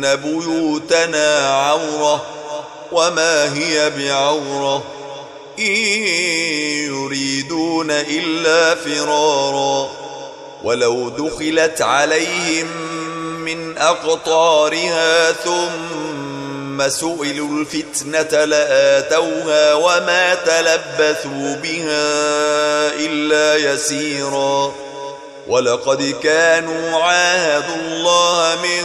بيوتنا عورة وما هي بعورة إن يريدون إلا فرارا ولو دخلت عليهم من أقطارها ثم سئلوا الفتنة لآتوها وما تلبثوا بها إلا يسيرا ولقد كانوا عاهدوا الله من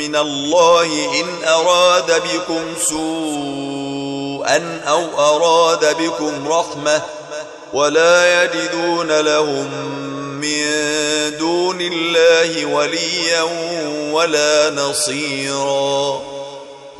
من الله إن أراد بكم سوءا أو أراد بكم رحمة ولا يجدون لهم من دون الله وليا ولا نصيرا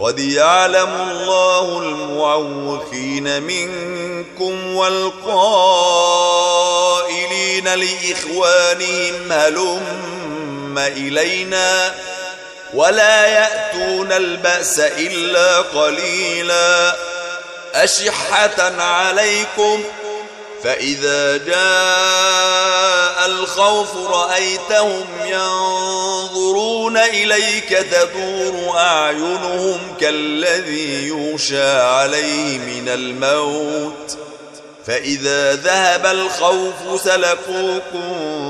قد يعلم الله المعوقين منكم والقائلين لإخوانهم هلم إلينا ولا يأتون البأس إلا قليلا أشحة عليكم فإذا جاء الخوف رأيتهم ينظرون إليك تدور أعينهم كالذي يوشى عليه من الموت فإذا ذهب الخوف سلقوكم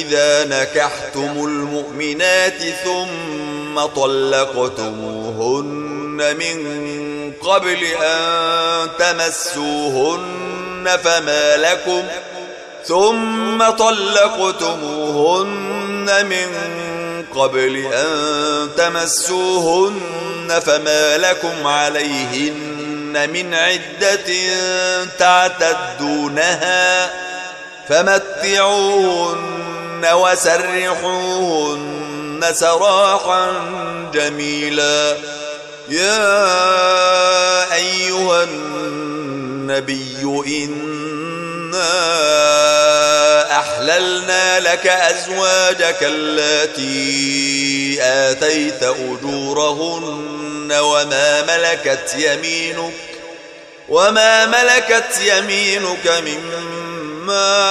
إذا نكحتم المؤمنات ثم طلقتموهن من قبل أن تمسوهن فما لكم ثم طلقتموهن من قبل أن تمسوهن فما لكم عليهن من عدة تعتدونها فمتعوهن وسرحوهن سراحا جميلا. يا أيها النبي إنا أحللنا لك أزواجك التي آتيت أجورهن وما ملكت يمينك وما ملكت يمينك مما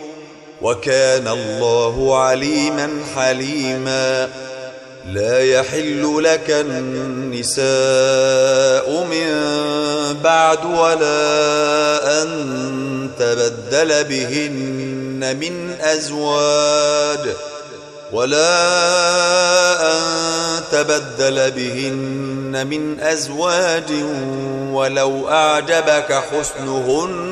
وكان الله عليما حليما. لا يحل لك النساء من بعد ولا أن تبدل بهن من أزواج ولا أن تبدل بهن من أزواج ولو أعجبك حسنهن.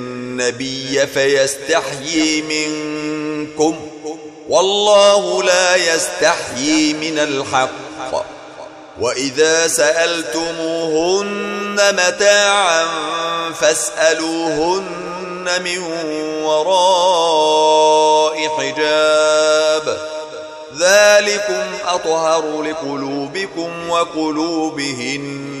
النبي فيستحيي منكم. والله لا يستحيي من الحق. وإذا سألتموهن متاعا فاسألوهن من وراء حجاب. ذلكم أطهر لقلوبكم وقلوبهن.